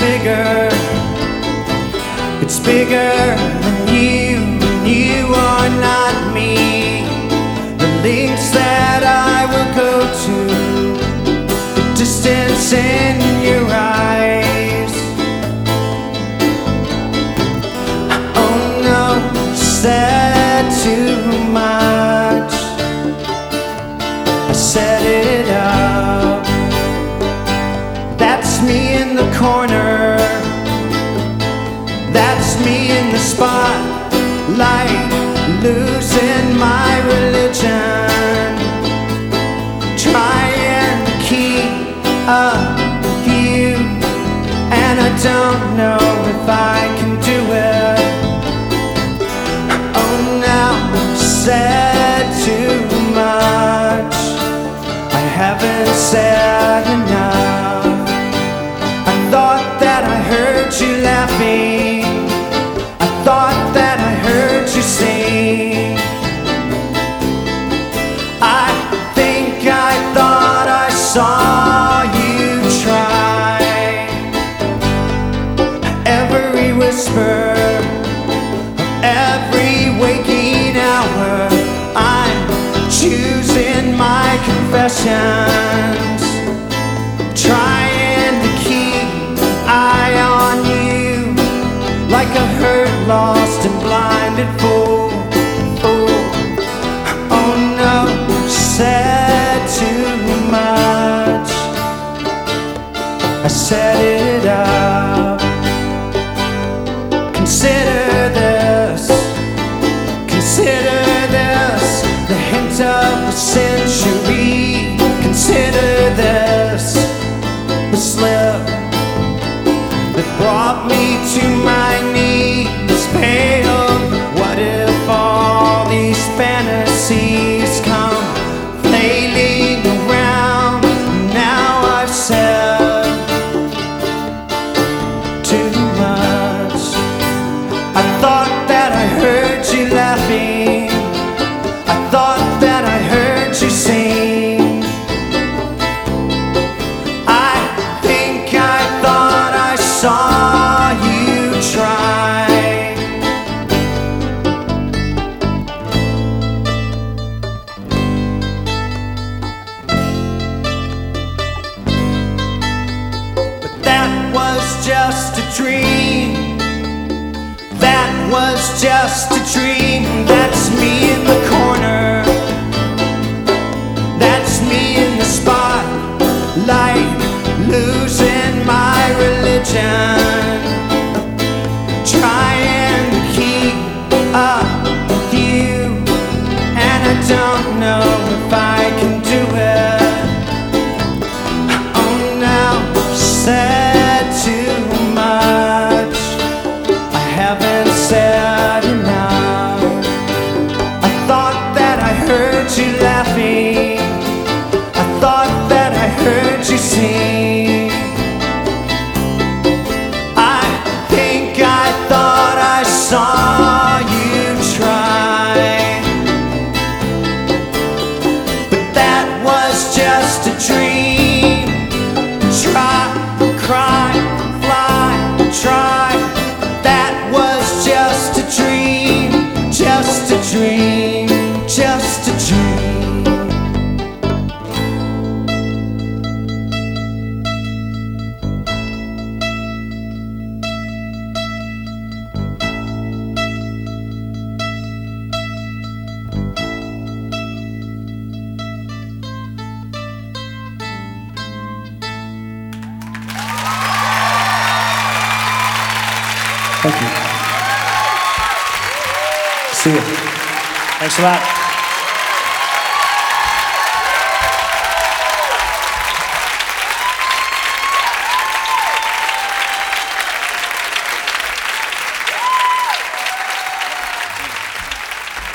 bigger. It's bigger than you, and you are not me. The links that I will go to, the distance in your eyes. Oh no, sad to. Me in the corner. That's me in the spotlight, losing my religion. Trying to keep up with you, and I don't know if I can do it. Oh, now said too much. I haven't said enough. Heard you laughing. I thought that I heard you sing. I think I thought I saw you try. Every whisper, every waking hour, I'm choosing my confessions like a hurt, lost, and blinded fool. fool. Oh no, said too much. I set it up. Consider this. Consider this the hint of a century. Consider this the slip that brought me to a dream. That was just a dream. That's me in the corner. That's me in the spotlight, losing my religion. Trying to keep up with you, and I don't know if I can do it. Oh, now said you laughing. See you. Thanks a lot.